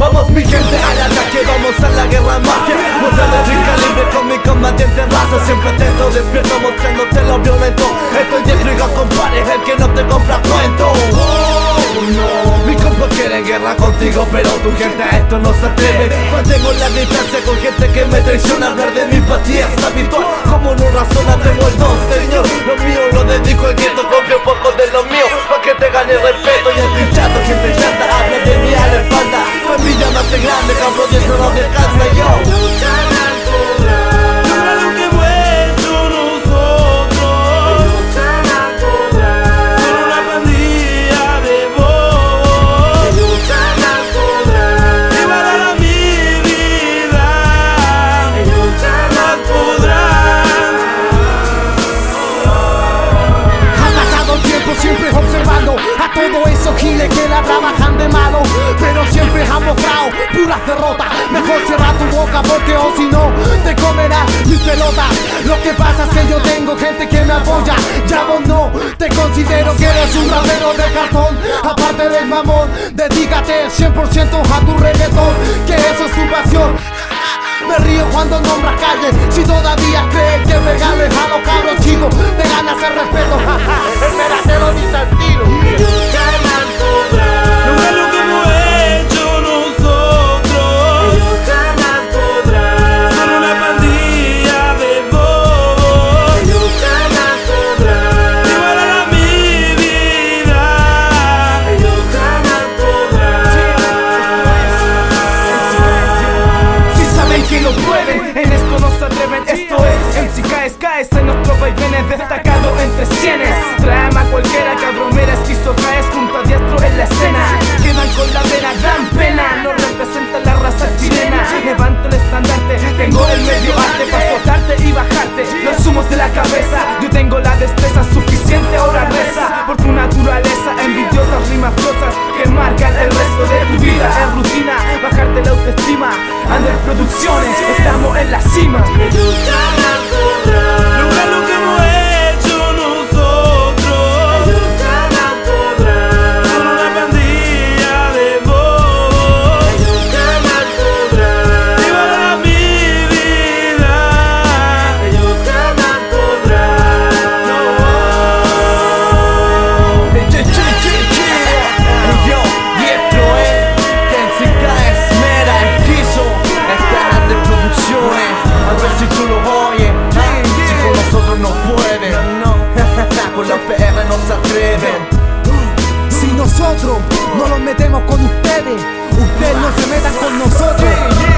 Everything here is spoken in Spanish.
Vamos mi gente al ataque, vamos a la guerra mafia. Mostrando sin calibre con mi combatiente raza. Siempre atento, despierto, mostrándote lo violento. Estoy de friga, compadre, el que no te compra cuento. Oh. Mi compa quiere guerra contigo, pero tu gente a esto no se atreve. Mantengo la distancia con gente que me traiciona. Hablar de mi empatía es habitual, como no razona Tengo el don, señor, gane respeto Y el pinchato, gente chata, habla de mí a la espalda Familia más grande, cabrón, y eso no descansa yo esos giles que la trabajan de malo Pero siempre han mostrado puras derrotas Mejor cierra tu boca porque o si no te comerá mis pelotas Lo que pasa es que yo tengo gente que me apoya Ya vos no, te considero que eres un rapero de cartón Aparte del mamón, dedícate 100% a tu reggaetón Que eso es tu pasión. Me río cuando nombras el medio. Arte Para soltarte y bajarte. Los humos de la cabeza si tú lo oyes. Ah, si con nosotros no pueden, con la PR no se atreven. Uh, si nosotros no nos metemos con ustedes, ustedes no se metan con nosotros.